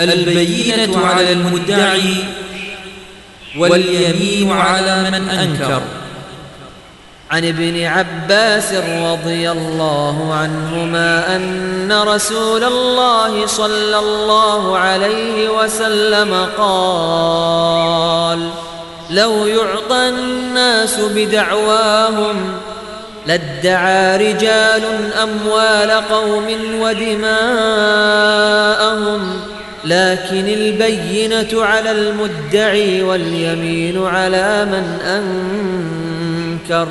البينة على المدعي واليمين على من أنكر. عن ابن عباس رضي الله عنهما أن رسول الله صلى الله عليه وسلم قال لو يعطى الناس بدعواهم لادعى رجال أموال قوم ودماءهم لكن البينة على المدعي واليمين على من أنكر.